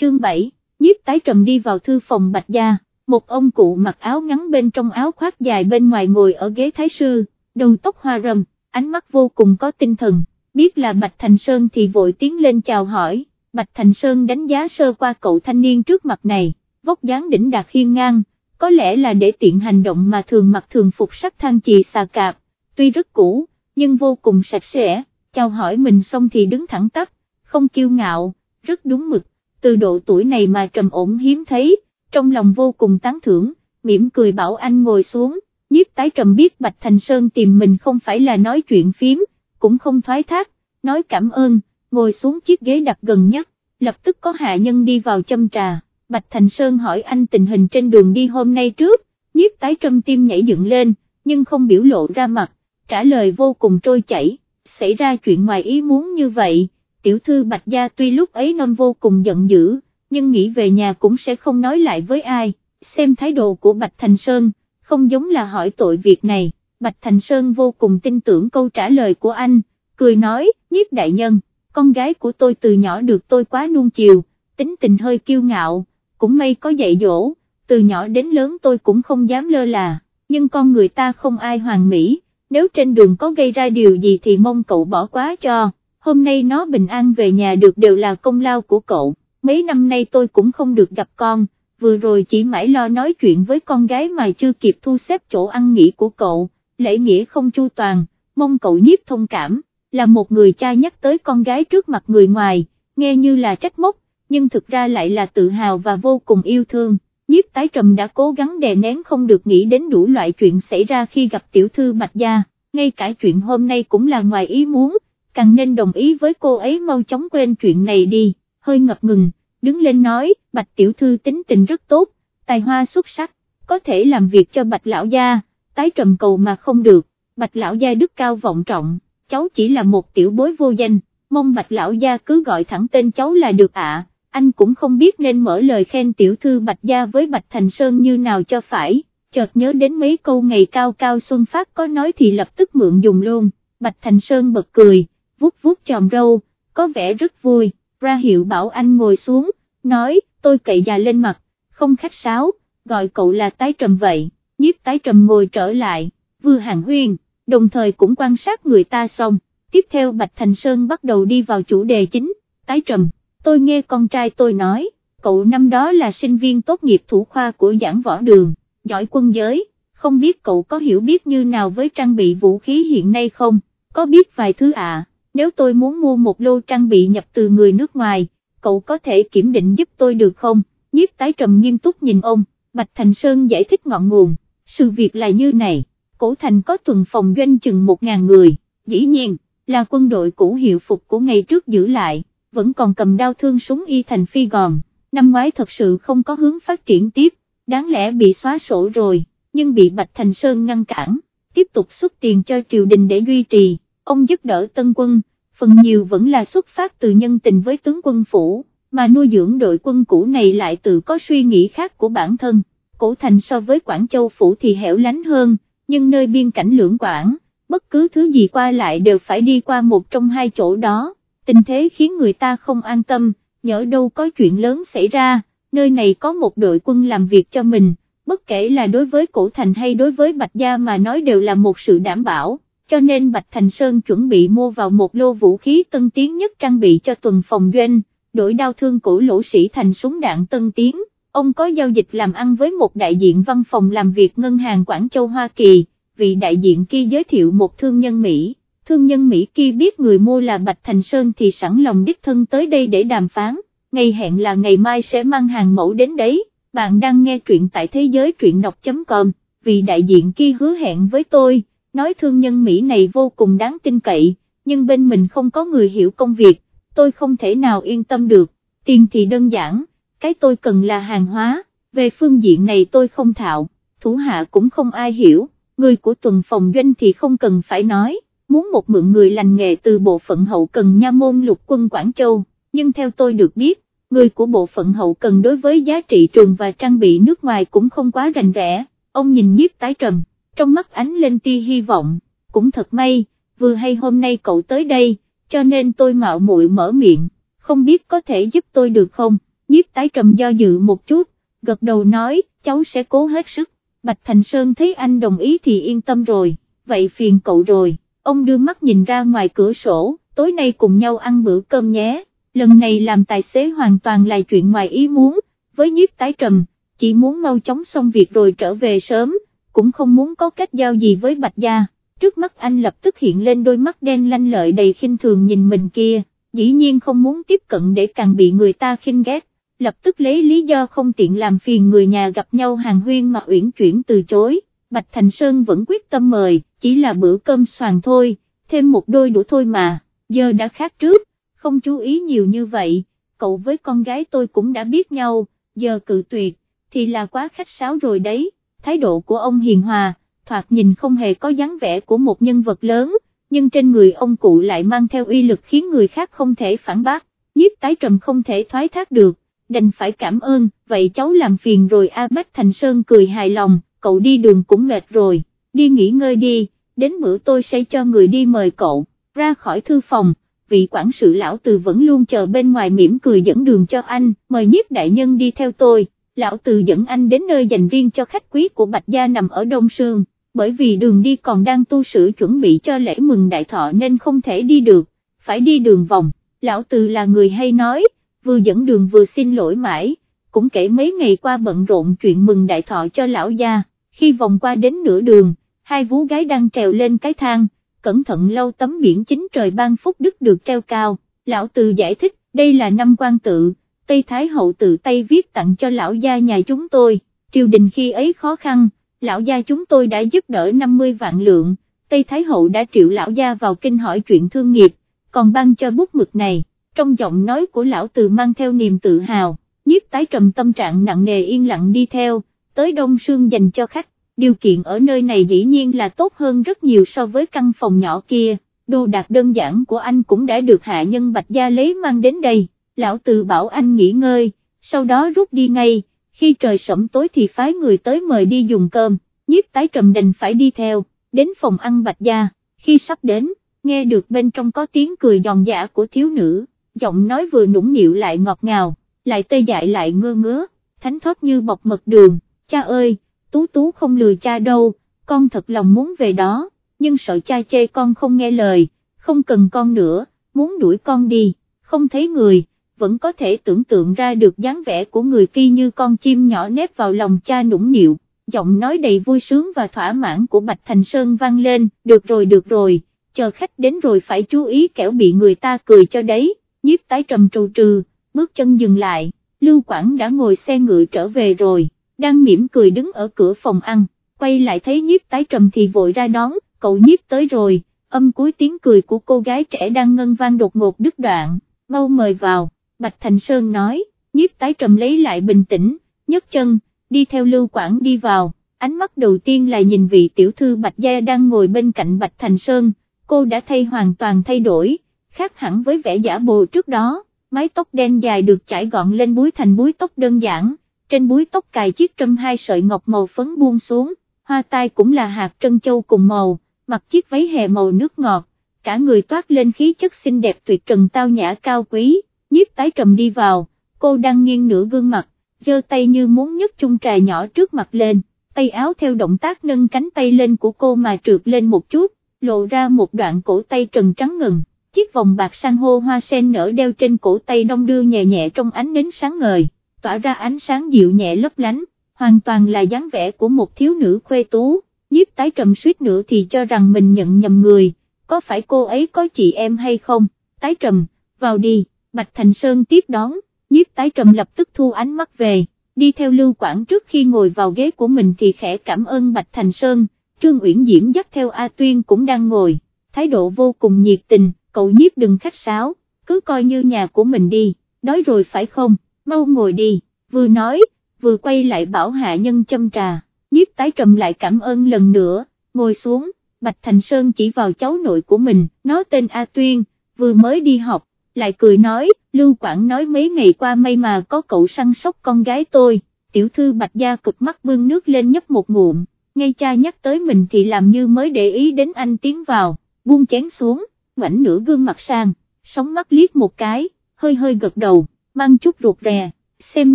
chương 7, nhiếp tái trầm đi vào thư phòng Bạch Gia, một ông cụ mặc áo ngắn bên trong áo khoác dài bên ngoài ngồi ở ghế thái sư, đầu tóc hoa râm, ánh mắt vô cùng có tinh thần, biết là Bạch Thành Sơn thì vội tiến lên chào hỏi, Bạch Thành Sơn đánh giá sơ qua cậu thanh niên trước mặt này, vóc dáng đỉnh đạt hiên ngang, có lẽ là để tiện hành động mà thường mặc thường phục sắc thang chì xà cạp, tuy rất cũ, nhưng vô cùng sạch sẽ, chào hỏi mình xong thì đứng thẳng tắp, không kiêu ngạo, rất đúng mực, từ độ tuổi này mà trầm ổn hiếm thấy, trong lòng vô cùng tán thưởng, mỉm cười bảo anh ngồi xuống, nhiếp tái trầm biết Bạch Thành Sơn tìm mình không phải là nói chuyện phím, cũng không thoái thác, nói cảm ơn, ngồi xuống chiếc ghế đặt gần nhất, lập tức có hạ nhân đi vào châm trà, Bạch Thành Sơn hỏi anh tình hình trên đường đi hôm nay trước, nhiếp tái trầm tim nhảy dựng lên, nhưng không biểu lộ ra mặt, trả lời vô cùng trôi chảy, xảy ra chuyện ngoài ý muốn như vậy, tiểu thư Bạch Gia tuy lúc ấy năm vô cùng giận dữ, nhưng nghĩ về nhà cũng sẽ không nói lại với ai, xem thái độ của Bạch Thành Sơn, không giống là hỏi tội việc này, Bạch Thành Sơn vô cùng tin tưởng câu trả lời của anh, cười nói, nhiếp đại nhân, con gái của tôi từ nhỏ được tôi quá nuông chiều, tính tình hơi kiêu ngạo, cũng may có dạy dỗ, từ nhỏ đến lớn tôi cũng không dám lơ là, nhưng con người ta không ai hoàn mỹ, nếu trên đường có gây ra điều gì thì mong cậu bỏ quá cho, hôm nay nó bình an về nhà được đều là công lao của cậu, mấy năm nay tôi cũng không được gặp con, vừa rồi chỉ mãi lo nói chuyện với con gái mà chưa kịp thu xếp chỗ ăn nghỉ của cậu, lễ nghĩa không chu toàn, mong cậu nhiếp thông cảm, là một người cha nhắc tới con gái trước mặt người ngoài, nghe như là trách móc, nhưng thực ra lại là tự hào và vô cùng yêu thương. Nhiếp tái trầm đã cố gắng đè nén không được nghĩ đến đủ loại chuyện xảy ra khi gặp tiểu thư Bạch Gia, ngay cả chuyện hôm nay cũng là ngoài ý muốn, càng nên đồng ý với cô ấy mau chóng quên chuyện này đi, hơi ngập ngừng, đứng lên nói, Bạch tiểu thư tính tình rất tốt, tài hoa xuất sắc, có thể làm việc cho Bạch lão gia, tái trầm cầu mà không được, Bạch lão gia đức cao vọng trọng, cháu chỉ là một tiểu bối vô danh, mong Bạch lão gia cứ gọi thẳng tên cháu là được ạ. Anh cũng không biết nên mở lời khen tiểu thư Bạch Gia với Bạch Thành Sơn như nào cho phải, chợt nhớ đến mấy câu ngày cao cao Xuân Phát có nói thì lập tức mượn dùng luôn, Bạch Thành Sơn bật cười, vuốt vuốt chòm râu, có vẻ rất vui, ra hiệu bảo anh ngồi xuống, nói, tôi cậy già lên mặt, không khách sáo, gọi cậu là tái trầm vậy, nhiếp tái trầm ngồi trở lại, vừa hàng huyên, đồng thời cũng quan sát người ta xong, tiếp theo Bạch Thành Sơn bắt đầu đi vào chủ đề chính, tái trầm. Tôi nghe con trai tôi nói, cậu năm đó là sinh viên tốt nghiệp thủ khoa của giảng võ đường, giỏi quân giới, không biết cậu có hiểu biết như nào với trang bị vũ khí hiện nay không, có biết vài thứ à, nếu tôi muốn mua một lô trang bị nhập từ người nước ngoài, cậu có thể kiểm định giúp tôi được không, nhiếp tái trầm nghiêm túc nhìn ông, Bạch Thành Sơn giải thích ngọn nguồn, sự việc là như này, cổ thành có tuần phòng doanh chừng một ngàn người, dĩ nhiên, là quân đội cũ hiệu phục của ngày trước giữ lại vẫn còn cầm đao thương súng y thành phi gòn, năm ngoái thật sự không có hướng phát triển tiếp, đáng lẽ bị xóa sổ rồi, nhưng bị Bạch Thành Sơn ngăn cản, tiếp tục xuất tiền cho triều đình để duy trì, ông giúp đỡ tân quân, phần nhiều vẫn là xuất phát từ nhân tình với tướng quân phủ, mà nuôi dưỡng đội quân cũ này lại tự có suy nghĩ khác của bản thân, cổ thành so với Quảng Châu phủ thì hẻo lánh hơn, nhưng nơi biên cảnh lưỡng quảng, bất cứ thứ gì qua lại đều phải đi qua một trong hai chỗ đó. Tình thế khiến người ta không an tâm, nhỡ đâu có chuyện lớn xảy ra, nơi này có một đội quân làm việc cho mình, bất kể là đối với cổ thành hay đối với Bạch Gia mà nói đều là một sự đảm bảo, cho nên Bạch Thành Sơn chuẩn bị mua vào một lô vũ khí tân tiến nhất trang bị cho tuần phòng doanh, đổi đau thương cổ lỗ sĩ thành súng đạn tân tiến. Ông có giao dịch làm ăn với một đại diện văn phòng làm việc ngân hàng Quảng Châu Hoa Kỳ, vị đại diện kia giới thiệu một thương nhân Mỹ. Thương nhân Mỹ kia biết người mua là Bạch Thành Sơn thì sẵn lòng đích thân tới đây để đàm phán, ngày hẹn là ngày mai sẽ mang hàng mẫu đến đấy, bạn đang nghe truyện tại thế giới truyện đọc.com, vị đại diện kia hứa hẹn với tôi, nói thương nhân Mỹ này vô cùng đáng tin cậy, nhưng bên mình không có người hiểu công việc, tôi không thể nào yên tâm được, tiền thì đơn giản, cái tôi cần là hàng hóa, về phương diện này tôi không thạo, thủ hạ cũng không ai hiểu, người của tuần phòng doanh thì không cần phải nói muốn một mượn người lành nghề từ bộ phận hậu cần nha môn lục quân Quảng Châu, nhưng theo tôi được biết, người của bộ phận hậu cần đối với giá trị trường và trang bị nước ngoài cũng không quá rành rẽ, ông nhìn nhiếp tái trầm, trong mắt ánh lên tia hy vọng, cũng thật may, vừa hay hôm nay cậu tới đây, cho nên tôi mạo muội mở miệng, không biết có thể giúp tôi được không, nhiếp tái trầm do dự một chút, gật đầu nói, cháu sẽ cố hết sức, Bạch Thành Sơn thấy anh đồng ý thì yên tâm rồi, vậy phiền cậu rồi, ông đưa mắt nhìn ra ngoài cửa sổ, tối nay cùng nhau ăn bữa cơm nhé, lần này làm tài xế hoàn toàn là chuyện ngoài ý muốn, với nhiếp tái trầm, chỉ muốn mau chóng xong việc rồi trở về sớm, cũng không muốn có kết giao gì với Bạch Gia, trước mắt anh lập tức hiện lên đôi mắt đen lanh lợi đầy khinh thường nhìn mình kia, dĩ nhiên không muốn tiếp cận để càng bị người ta khinh ghét, lập tức lấy lý do không tiện làm phiền người nhà gặp nhau hàng huyên mà uyển chuyển từ chối, Bạch Thành Sơn vẫn quyết tâm mời, chỉ là bữa cơm soàn thôi, thêm một đôi đũa thôi mà, giờ đã khác trước, không chú ý nhiều như vậy, cậu với con gái tôi cũng đã biết nhau, giờ cự tuyệt, thì là quá khách sáo rồi đấy, thái độ của ông hiền hòa, thoạt nhìn không hề có dáng vẻ của một nhân vật lớn, nhưng trên người ông cụ lại mang theo uy lực khiến người khác không thể phản bác, nhiếp tái trầm không thể thoái thác được, đành phải cảm ơn, vậy cháu làm phiền rồi A Bách Thành Sơn cười hài lòng, cậu đi đường cũng mệt rồi, đi nghỉ ngơi đi, đến bữa tôi sẽ cho người đi mời cậu, ra khỏi thư phòng, vị quản sự lão từ vẫn luôn chờ bên ngoài mỉm cười dẫn đường cho anh, mời nhiếp đại nhân đi theo tôi, lão từ dẫn anh đến nơi dành riêng cho khách quý của Bạch Gia nằm ở Đông Sương, bởi vì đường đi còn đang tu sửa chuẩn bị cho lễ mừng đại thọ nên không thể đi được, phải đi đường vòng, lão từ là người hay nói, vừa dẫn đường vừa xin lỗi mãi, cũng kể mấy ngày qua bận rộn chuyện mừng đại thọ cho lão gia, khi vòng qua đến nửa đường, hai vú gái đang trèo lên cái thang, cẩn thận lâu tấm biển chính trời ban phúc đức được treo cao, lão từ giải thích, đây là năm quan tự, Tây Thái hậu tự tay viết tặng cho lão gia nhà chúng tôi, triều đình khi ấy khó khăn, lão gia chúng tôi đã giúp đỡ 50 vạn lượng, Tây Thái hậu đã triệu lão gia vào kinh hỏi chuyện thương nghiệp, còn ban cho bút mực này. Trong giọng nói của lão từ mang theo niềm tự hào, nhiếp tái trầm tâm trạng nặng nề yên lặng đi theo, tới đông sương dành cho khách, điều kiện ở nơi này dĩ nhiên là tốt hơn rất nhiều so với căn phòng nhỏ kia, đồ đạc đơn giản của anh cũng đã được hạ nhân bạch gia lấy mang đến đây, lão từ bảo anh nghỉ ngơi, sau đó rút đi ngay, khi trời sẫm tối thì phái người tới mời đi dùng cơm, nhiếp tái trầm đành phải đi theo, đến phòng ăn bạch gia, khi sắp đến, nghe được bên trong có tiếng cười giòn giả của thiếu nữ giọng nói vừa nũng nịu lại ngọt ngào, lại tê dại lại ngơ ngứa, thánh thoát như bọc mật đường, cha ơi, tú tú không lừa cha đâu, con thật lòng muốn về đó, nhưng sợ cha chê con không nghe lời, không cần con nữa, muốn đuổi con đi, không thấy người, vẫn có thể tưởng tượng ra được dáng vẻ của người kia như con chim nhỏ nếp vào lòng cha nũng nịu, giọng nói đầy vui sướng và thỏa mãn của Bạch Thành Sơn vang lên, được rồi được rồi, chờ khách đến rồi phải chú ý kẻo bị người ta cười cho đấy. Nhiếp tái trầm trù trừ, bước chân dừng lại, Lưu Quảng đã ngồi xe ngựa trở về rồi, đang mỉm cười đứng ở cửa phòng ăn, quay lại thấy nhiếp tái trầm thì vội ra đón, cậu nhiếp tới rồi, âm cuối tiếng cười của cô gái trẻ đang ngân vang đột ngột đứt đoạn, mau mời vào, Bạch Thành Sơn nói, nhiếp tái trầm lấy lại bình tĩnh, nhấc chân, đi theo Lưu Quảng đi vào, ánh mắt đầu tiên là nhìn vị tiểu thư Bạch Gia đang ngồi bên cạnh Bạch Thành Sơn, cô đã thay hoàn toàn thay đổi khác hẳn với vẻ giả bồ trước đó, mái tóc đen dài được chải gọn lên búi thành búi tóc đơn giản, trên búi tóc cài chiếc trâm hai sợi ngọc màu phấn buông xuống, hoa tai cũng là hạt trân châu cùng màu, mặc chiếc váy hè màu nước ngọt, cả người toát lên khí chất xinh đẹp tuyệt trần tao nhã cao quý, nhiếp tái trầm đi vào, cô đang nghiêng nửa gương mặt, giơ tay như muốn nhấc chung trà nhỏ trước mặt lên, tay áo theo động tác nâng cánh tay lên của cô mà trượt lên một chút, lộ ra một đoạn cổ tay trần trắng ngần chiếc vòng bạc san hô hoa sen nở đeo trên cổ tay đông đưa nhẹ nhẹ trong ánh nến sáng ngời, tỏa ra ánh sáng dịu nhẹ lấp lánh, hoàn toàn là dáng vẻ của một thiếu nữ khuê tú, nhiếp tái trầm suýt nữa thì cho rằng mình nhận nhầm người, có phải cô ấy có chị em hay không, tái trầm, vào đi, Bạch Thành Sơn tiếp đón, nhiếp tái trầm lập tức thu ánh mắt về, đi theo lưu quảng trước khi ngồi vào ghế của mình thì khẽ cảm ơn Bạch Thành Sơn, Trương Uyển Diễm dắt theo A Tuyên cũng đang ngồi, thái độ vô cùng nhiệt tình cậu nhiếp đừng khách sáo, cứ coi như nhà của mình đi, đói rồi phải không, mau ngồi đi, vừa nói, vừa quay lại bảo hạ nhân châm trà, nhiếp tái trầm lại cảm ơn lần nữa, ngồi xuống, Bạch Thành Sơn chỉ vào cháu nội của mình, nó tên A Tuyên, vừa mới đi học, lại cười nói, Lưu Quảng nói mấy ngày qua may mà có cậu săn sóc con gái tôi, tiểu thư Bạch Gia cực mắt bưng nước lên nhấp một ngụm, ngay cha nhắc tới mình thì làm như mới để ý đến anh tiến vào, buông chén xuống ngoảnh nửa gương mặt sang, sóng mắt liếc một cái, hơi hơi gật đầu, mang chút ruột rè, xem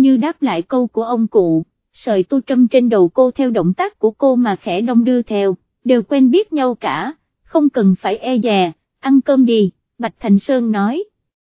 như đáp lại câu của ông cụ, sợi tu trâm trên đầu cô theo động tác của cô mà khẽ đông đưa theo, đều quen biết nhau cả, không cần phải e dè, ăn cơm đi, Bạch Thành Sơn nói,